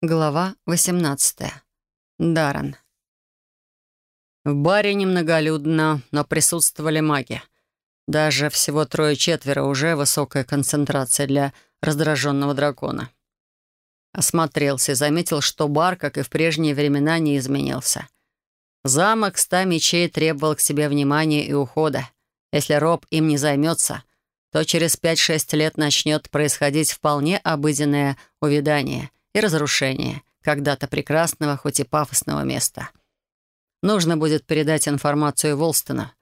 Глава 18. Даррен. В баре немноголюдно, но присутствовали маги. Даже всего трое-четверо уже высокая концентрация для раздраженного дракона. Осмотрелся и заметил, что бар, как и в прежние времена, не изменился. Замок ста мечей требовал к себе внимания и ухода. Если Роб им не займется, то через 5-6 лет начнет происходить вполне обыденное увядание — и разрушение когда-то прекрасного, хоть и пафосного места. Нужно будет передать информацию Волстона.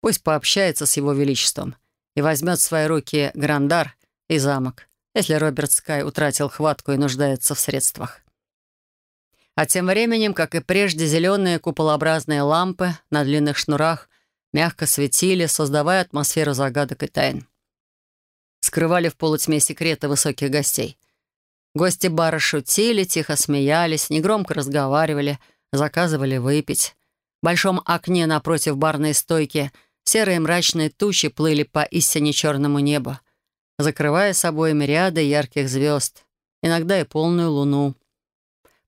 Пусть пообщается с его величеством и возьмет в свои руки Грандар и замок, если Роберт Скай утратил хватку и нуждается в средствах. А тем временем, как и прежде, зеленые куполообразные лампы на длинных шнурах мягко светили, создавая атмосферу загадок и тайн. Скрывали в полутьме секреты высоких гостей — Гости бара шутили, тихо смеялись, негромко разговаривали, заказывали выпить. В большом окне напротив барной стойки серые мрачные тучи плыли по истине черному небу, закрывая собой мириады ярких звезд, иногда и полную луну.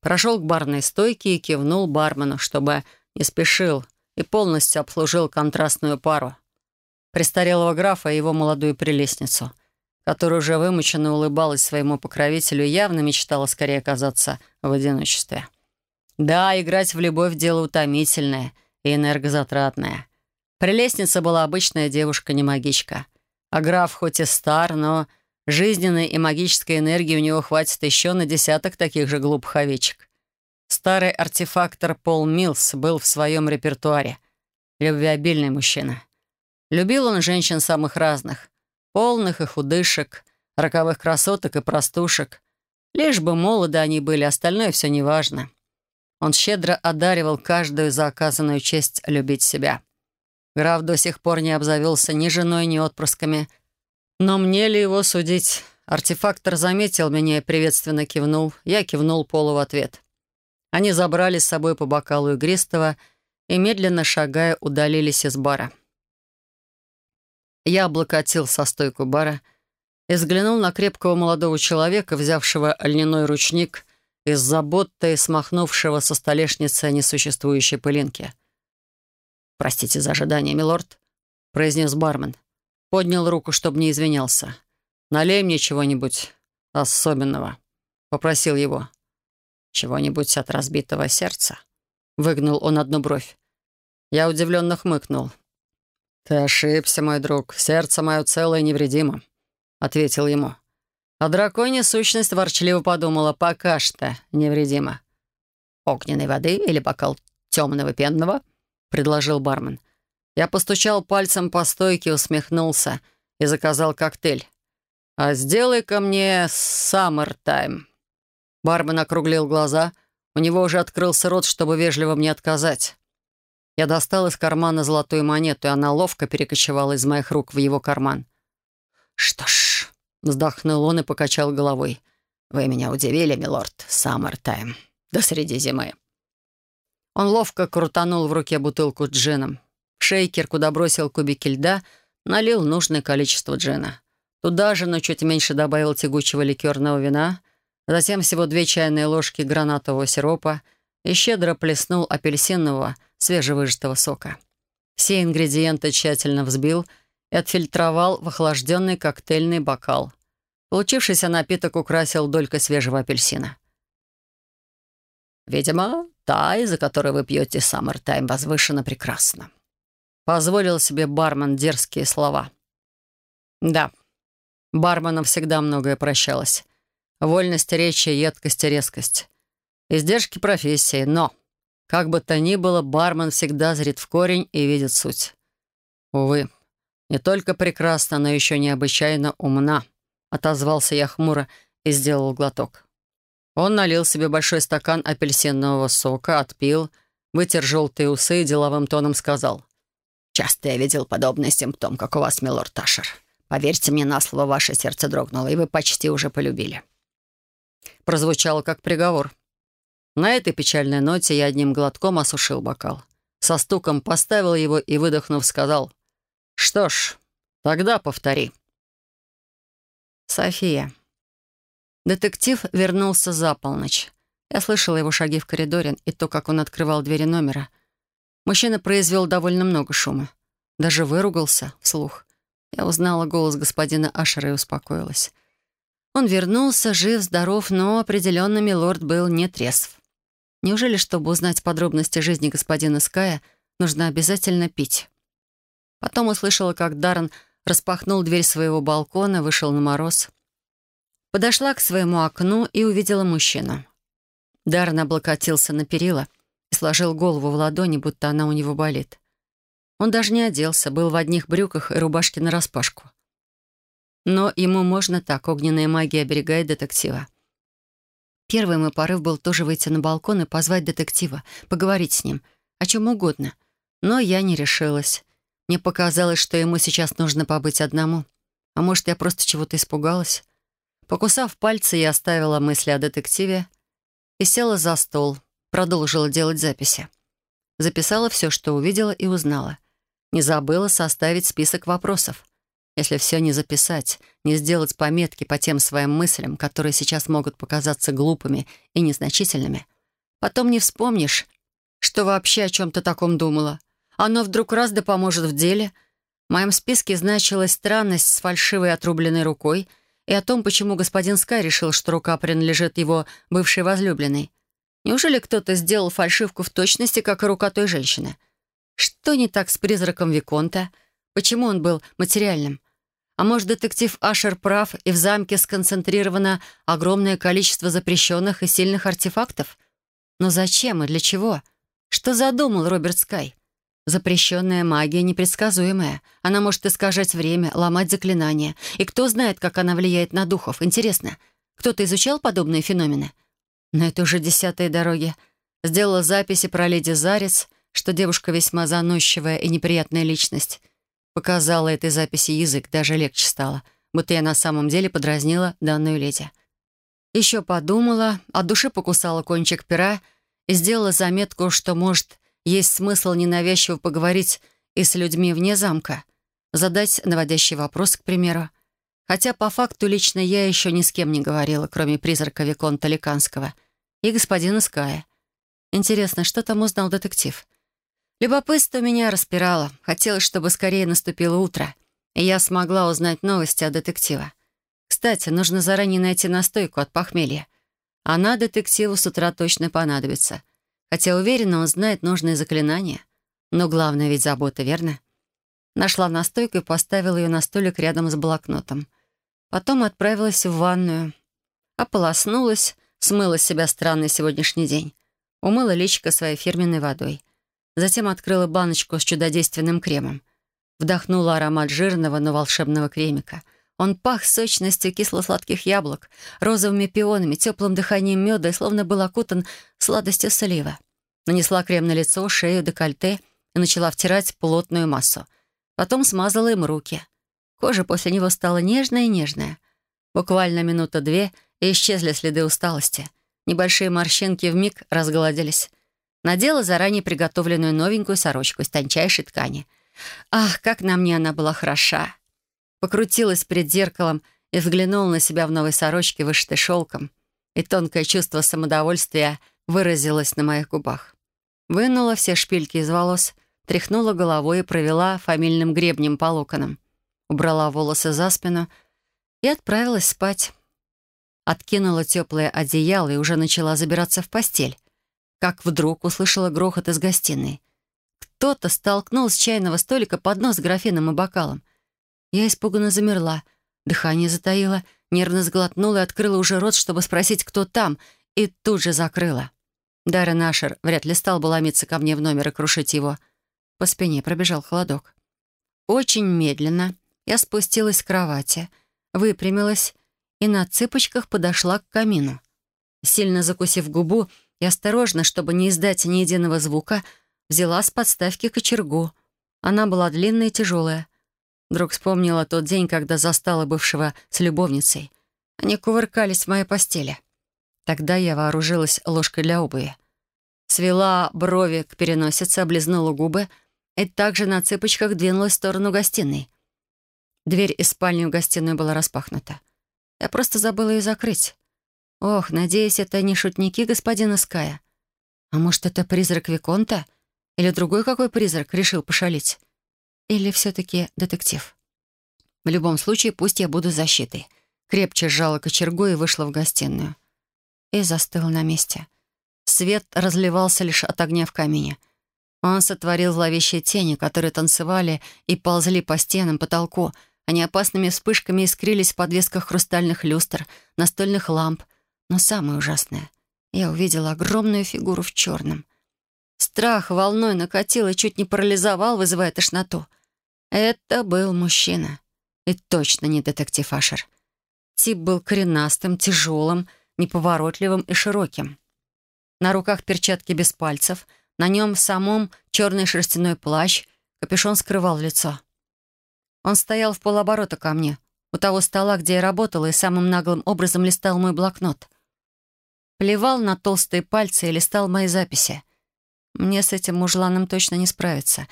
Прошел к барной стойке и кивнул бармену, чтобы не спешил, и полностью обслужил контрастную пару. Престарелого графа и его молодую прелестницу — которая уже вымученно улыбалась своему покровителю явно мечтала скорее оказаться в одиночестве. Да, играть в любовь — дело утомительное и энергозатратное. Прелестница была обычная девушка, не магичка. А граф хоть и стар, но жизненной и магической энергии у него хватит еще на десяток таких же глупых овечек. Старый артефактор Пол Милс был в своем репертуаре. Любвеобильный мужчина. Любил он женщин самых разных, Полных и худышек, роковых красоток и простушек. Лишь бы молоды они были, остальное все неважно. Он щедро одаривал каждую за оказанную честь любить себя. Граф до сих пор не обзавелся ни женой, ни отпрысками. Но мне ли его судить? Артефактор заметил меня и приветственно кивнул. Я кивнул Полу в ответ. Они забрали с собой по бокалу игристого и, медленно шагая, удалились из бара. Я облокотил со стойку бара и взглянул на крепкого молодого человека, взявшего льняной ручник из заботы смахнувшего со столешницы несуществующей пылинки. «Простите за ожидание, милорд», — произнес бармен. Поднял руку, чтобы не извинялся. «Налей мне чего-нибудь особенного», — попросил его. «Чего-нибудь от разбитого сердца?» — выгнул он одну бровь. Я удивленно хмыкнул. «Ты ошибся, мой друг. Сердце мое целое и невредимо», — ответил ему. А драконья сущность ворчливо подумала, пока что невредимо. «Огненной воды или бокал темного пенного?» — предложил бармен. Я постучал пальцем по стойке, усмехнулся и заказал коктейль. «А сделай-ка мне саммертайм». Бармен округлил глаза. У него уже открылся рот, чтобы вежливо мне отказать. Я достал из кармана золотую монету, и она ловко перекочевала из моих рук в его карман. «Что ж», — вздохнул он и покачал головой. «Вы меня удивили, милорд. Саммертайм. До среди зимы». Он ловко крутанул в руке бутылку джином. шейкер, куда бросил кубики льда, налил нужное количество джина. Туда же, но чуть меньше добавил тягучего ликерного вина, затем всего две чайные ложки гранатового сиропа и щедро плеснул апельсинового, свежевыжатого сока. Все ингредиенты тщательно взбил и отфильтровал в охлажденный коктейльный бокал. Получившийся напиток украсил долькой свежего апельсина. «Видимо, та, из-за которой вы пьете саммертайм, возвышена прекрасно», — позволил себе бармен дерзкие слова. «Да, барменам всегда многое прощалось. Вольность речи, едкость и резкость. Издержки профессии, но как бы то ни было, бармен всегда зрит в корень и видит суть. Увы, не только прекрасно, но еще необычайно умна, отозвался я хмуро и сделал глоток. Он налил себе большой стакан апельсинового сока, отпил, вытер желтые усы и деловым тоном сказал. «Часто я видел подобный симптом, как у вас, милорд Ташер. Поверьте мне на слово, ваше сердце дрогнуло, и вы почти уже полюбили». Прозвучало как приговор. На этой печальной ноте я одним глотком осушил бокал. Со стуком поставил его и, выдохнув, сказал, «Что ж, тогда повтори». София. Детектив вернулся за полночь. Я слышала его шаги в коридоре и то, как он открывал двери номера. Мужчина произвел довольно много шума. Даже выругался вслух. Я узнала голос господина Ашера и успокоилась. Он вернулся, жив, здоров, но определенно милорд был не трезв. Неужели, чтобы узнать подробности жизни господина Ская, нужно обязательно пить? Потом услышала, как Даррен распахнул дверь своего балкона, вышел на мороз. Подошла к своему окну и увидела мужчину. Даррен облокотился на перила и сложил голову в ладони, будто она у него болит. Он даже не оделся, был в одних брюках и рубашке нараспашку. Но ему можно так, огненная магия оберегает детектива. Первый мой порыв был тоже выйти на балкон и позвать детектива, поговорить с ним, о чем угодно. Но я не решилась. Мне показалось, что ему сейчас нужно побыть одному. А может, я просто чего-то испугалась. Покусав пальцы, я оставила мысли о детективе и села за стол, продолжила делать записи. Записала все, что увидела и узнала. Не забыла составить список вопросов. Если все не записать, не сделать пометки по тем своим мыслям, которые сейчас могут показаться глупыми и незначительными, потом не вспомнишь, что вообще о чем-то таком думала. Оно вдруг раз да поможет в деле. В моем списке значилась странность с фальшивой отрубленной рукой и о том, почему господин Скай решил, что рука принадлежит его бывшей возлюбленной. Неужели кто-то сделал фальшивку в точности, как и рука той женщины? Что не так с призраком Виконта? Почему он был материальным? А может, детектив Ашер прав, и в замке сконцентрировано огромное количество запрещенных и сильных артефактов? Но зачем и для чего? Что задумал Роберт Скай? Запрещенная магия непредсказуемая. Она может искажать время, ломать заклинания. И кто знает, как она влияет на духов? Интересно, кто-то изучал подобные феномены? Но это уже десятые дороги. Сделала записи про леди Зарец, что девушка весьма заносчивая и неприятная личность. Показала этой записи язык, даже легче стало, будто я на самом деле подразнила данную леди. Еще подумала, от души покусала кончик пера и сделала заметку, что, может, есть смысл ненавязчиво поговорить и с людьми вне замка, задать наводящий вопрос, к примеру. Хотя по факту лично я еще ни с кем не говорила, кроме призрака Виконта Ликанского и господина Ская. Интересно, что там узнал детектив? Любопытство меня распирало. Хотелось, чтобы скорее наступило утро, и я смогла узнать новости о детектива. Кстати, нужно заранее найти настойку от похмелья. Она детективу с утра точно понадобится. Хотя уверена, он знает нужные заклинания. Но главное ведь забота, верно? Нашла настойку и поставила ее на столик рядом с блокнотом. Потом отправилась в ванную. Ополоснулась, смыла с себя странный сегодняшний день. Умыла личико своей фирменной водой. Затем открыла баночку с чудодейственным кремом. Вдохнула аромат жирного, но волшебного кремика. Он пах сочностью кисло-сладких яблок, розовыми пионами, теплым дыханием меда и словно был окутан сладостью слива. Нанесла крем на лицо, шею, декольте и начала втирать плотную массу. Потом смазала им руки. Кожа после него стала нежная и нежная. Буквально минута-две, и исчезли следы усталости. Небольшие морщинки вмиг разгладились. Надела заранее приготовленную новенькую сорочку из тончайшей ткани. Ах, как на мне она была хороша! Покрутилась перед зеркалом и взглянула на себя в новой сорочке, вышитой шелком. И тонкое чувство самодовольствия выразилось на моих губах. Вынула все шпильки из волос, тряхнула головой и провела фамильным гребнем по локонам. Убрала волосы за спину и отправилась спать. Откинула теплое одеяло и уже начала забираться в постель как вдруг услышала грохот из гостиной. Кто-то столкнул с чайного столика поднос с графином и бокалом. Я испуганно замерла, дыхание затаило, нервно сглотнула и открыла уже рот, чтобы спросить, кто там, и тут же закрыла. Даррен Нашер вряд ли стал бы ломиться ко мне в номер и крушить его. По спине пробежал холодок. Очень медленно я спустилась с кровати, выпрямилась и на цыпочках подошла к камину. Сильно закусив губу, и осторожно, чтобы не издать ни единого звука, взяла с подставки кочергу. Она была длинная и тяжелая. Вдруг вспомнила тот день, когда застала бывшего с любовницей. Они кувыркались в моей постели. Тогда я вооружилась ложкой для обуви. Свела брови к переносице, облизнула губы и также на цыпочках двинулась в сторону гостиной. Дверь из спальни в гостиную была распахнута. Я просто забыла ее закрыть. Ох, надеюсь, это не шутники господина Ская. А может, это призрак Виконта? Или другой какой призрак решил пошалить? Или все-таки детектив? В любом случае, пусть я буду защитой. Крепче сжала кочергу и вышла в гостиную. И застыла на месте. Свет разливался лишь от огня в камине. Он сотворил зловещие тени, которые танцевали и ползли по стенам, потолку. Они опасными вспышками искрились в подвесках хрустальных люстр, настольных ламп. Но самое ужасное — я увидела огромную фигуру в черном. Страх волной накатил и чуть не парализовал, вызывая тошноту. Это был мужчина. И точно не детектив Ашер. Тип был коренастым, тяжелым, неповоротливым и широким. На руках перчатки без пальцев, на нем самом черный шерстяной плащ, капюшон скрывал лицо. Он стоял в полоборота ко мне, у того стола, где я работала, и самым наглым образом листал мой блокнот. Плевал на толстые пальцы и листал мои записи. Мне с этим мужланом точно не справиться.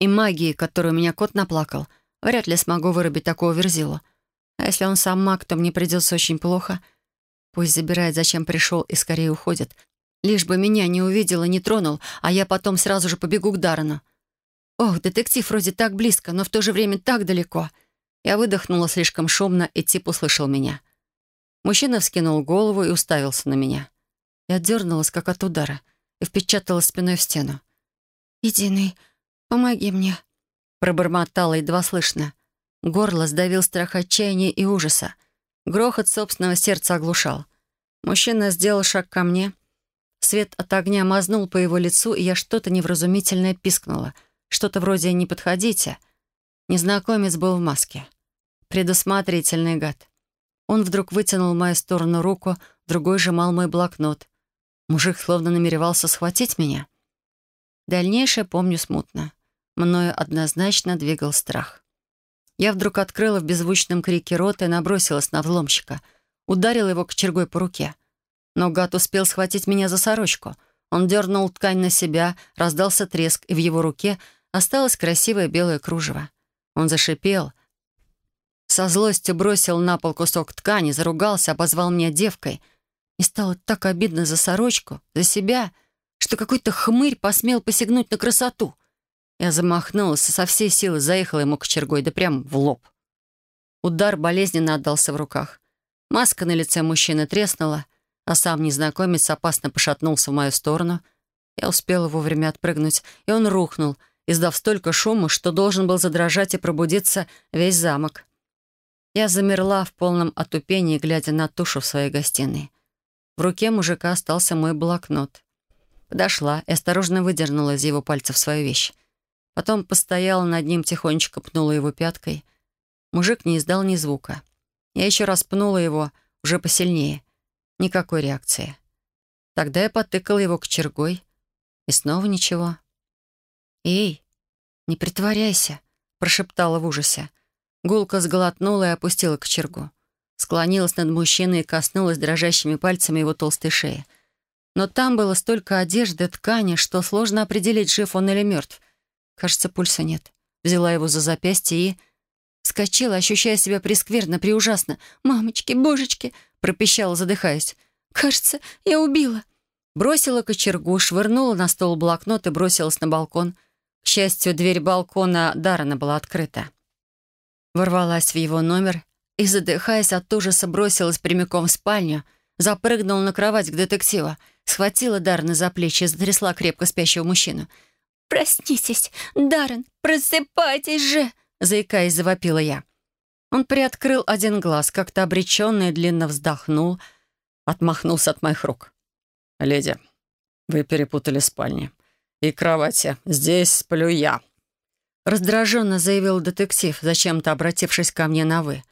И магии, которую меня кот наплакал, вряд ли смогу вырубить такого верзилу. А если он сам маг, то мне придется очень плохо. Пусть забирает, зачем пришел, и скорее уходит. Лишь бы меня не увидел и не тронул, а я потом сразу же побегу к Даррену. Ох, детектив вроде так близко, но в то же время так далеко. Я выдохнула слишком шумно, и тип услышал меня. Мужчина вскинул голову и уставился на меня. Я дернулась, как от удара — и впечатала спиной в стену. «Единый, помоги мне», — пробормотала едва слышно. Горло сдавил страх отчаяния и ужаса. Грохот собственного сердца оглушал. Мужчина сделал шаг ко мне. Свет от огня мазнул по его лицу, и я что-то невразумительное пискнула. Что-то вроде «не подходите». Незнакомец был в маске. Предусмотрительный гад. Он вдруг вытянул в мою сторону руку, другой сжимал мой блокнот. Мужик словно намеревался схватить меня. Дальнейшее помню смутно. Мною однозначно двигал страх. Я вдруг открыла в беззвучном крике рот и набросилась на взломщика. Ударила его кочергой по руке. Но гад успел схватить меня за сорочку. Он дернул ткань на себя, раздался треск, и в его руке осталось красивое белое кружево. Он зашипел, со злостью бросил на пол кусок ткани, заругался, обозвал меня девкой — и стало так обидно за сорочку, за себя, что какой-то хмырь посмел посягнуть на красоту. Я замахнулась и со всей силы заехала ему кочергой, да прям в лоб. Удар болезненно отдался в руках. Маска на лице мужчины треснула, а сам незнакомец опасно пошатнулся в мою сторону. Я успела вовремя отпрыгнуть, и он рухнул, издав столько шума, что должен был задрожать и пробудиться весь замок. Я замерла в полном отупении, глядя на тушу в своей гостиной. В руке мужика остался мой блокнот. Подошла и осторожно выдернула из его пальцев свою вещь. Потом постояла над ним, тихонечко пнула его пяткой. Мужик не издал ни звука. Я еще раз пнула его, уже посильнее. Никакой реакции. Тогда я потыкала его кочергой. И снова ничего. «Эй, не притворяйся», — прошептала в ужасе. Гулка сглотнула и опустила кочергу склонилась над мужчиной и коснулась дрожащими пальцами его толстой шеи. Но там было столько одежды, ткани, что сложно определить, жив он или мертв. Кажется, пульса нет. Взяла его за запястье и... Вскочила, ощущая себя прескверно, приужасно. «Мамочки, божечки!» — пропищала, задыхаясь. «Кажется, я убила!» Бросила кочергу, швырнула на стол блокнот и бросилась на балкон. К счастью, дверь балкона Даррена была открыта. Ворвалась в его номер и, задыхаясь от ужаса, бросилась прямиком в спальню, запрыгнула на кровать к детективу, схватила Даррена за плечи и затрясла крепко спящего мужчину. «Проснитесь, Даррен, просыпайтесь же!» заикаясь, завопила я. Он приоткрыл один глаз, как-то обреченно и длинно вздохнул, отмахнулся от моих рук. «Леди, вы перепутали спальни. И кровати. Здесь сплю я». Раздраженно заявил детектив, зачем-то обратившись ко мне на «вы»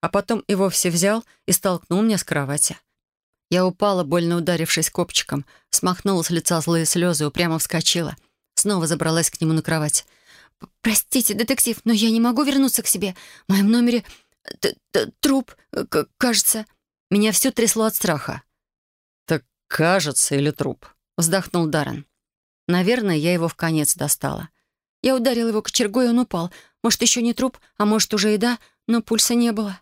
а потом и вовсе взял и столкнул меня с кровати. Я упала, больно ударившись копчиком, смахнула с лица злые слезы, упрямо вскочила. Снова забралась к нему на кровать. «Простите, детектив, но я не могу вернуться к себе. В моем номере т -т труп, кажется». Меня все трясло от страха. «Так кажется или труп?» — вздохнул Даррен. Наверное, я его в конец достала. Я ударила его кочергой, и он упал. Может, еще не труп, а может, уже и да, но пульса не было.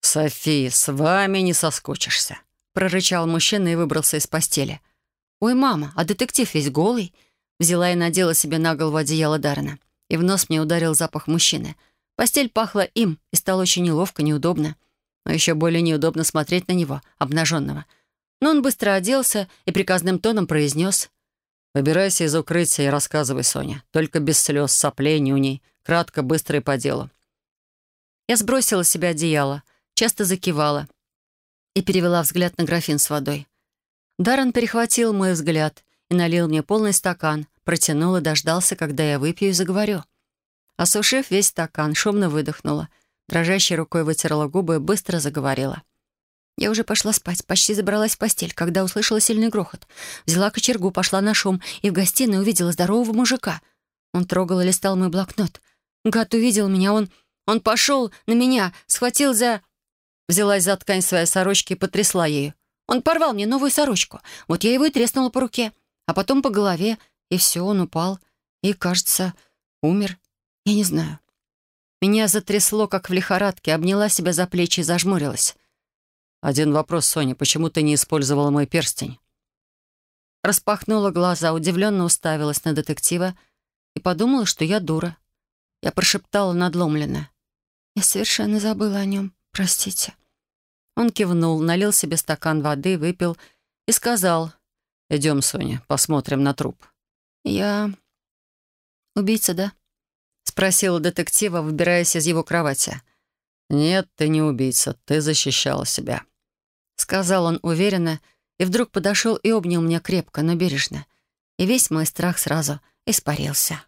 «Софи, с вами не соскучишься», — прорычал мужчина и выбрался из постели. «Ой, мама, а детектив весь голый?» Взяла и надела себе на голову одеяло Даррена. И в нос мне ударил запах мужчины. Постель пахла им, и стало очень неловко, неудобно. Но еще более неудобно смотреть на него, обнаженного. Но он быстро оделся и приказным тоном произнес. «Выбирайся из укрытия и рассказывай, Соня. Только без слез, соплей, нюней. Кратко, быстро и по делу». Я сбросила с себя одеяло, часто закивала и перевела взгляд на графин с водой. Даррен перехватил мой взгляд и налил мне полный стакан, протянул и дождался, когда я выпью и заговорю. Осушив весь стакан, шумно выдохнула, дрожащей рукой вытерла губы и быстро заговорила. Я уже пошла спать, почти забралась в постель, когда услышала сильный грохот. Взяла кочергу, пошла на шум и в гостиной увидела здорового мужика. Он трогал и листал мой блокнот. Гад увидел меня, он... Он пошел на меня, схватил за... Взялась за ткань своей сорочки и потрясла ею. Он порвал мне новую сорочку. Вот я его и треснула по руке, а потом по голове, и все, он упал. И, кажется, умер. Я не знаю. Меня затрясло, как в лихорадке, обняла себя за плечи и зажмурилась. «Один вопрос, Соня. Почему ты не использовала мой перстень?» Распахнула глаза, удивленно уставилась на детектива и подумала, что я дура. Я прошептала надломленно. «Я совершенно забыла о нем. Простите». Он кивнул, налил себе стакан воды, выпил и сказал, «Идем, Соня, посмотрим на труп». «Я... убийца, да?» — спросила детектива, выбираясь из его кровати. «Нет, ты не убийца, ты защищала себя», — сказал он уверенно, и вдруг подошел и обнял меня крепко, но бережно. И весь мой страх сразу испарился.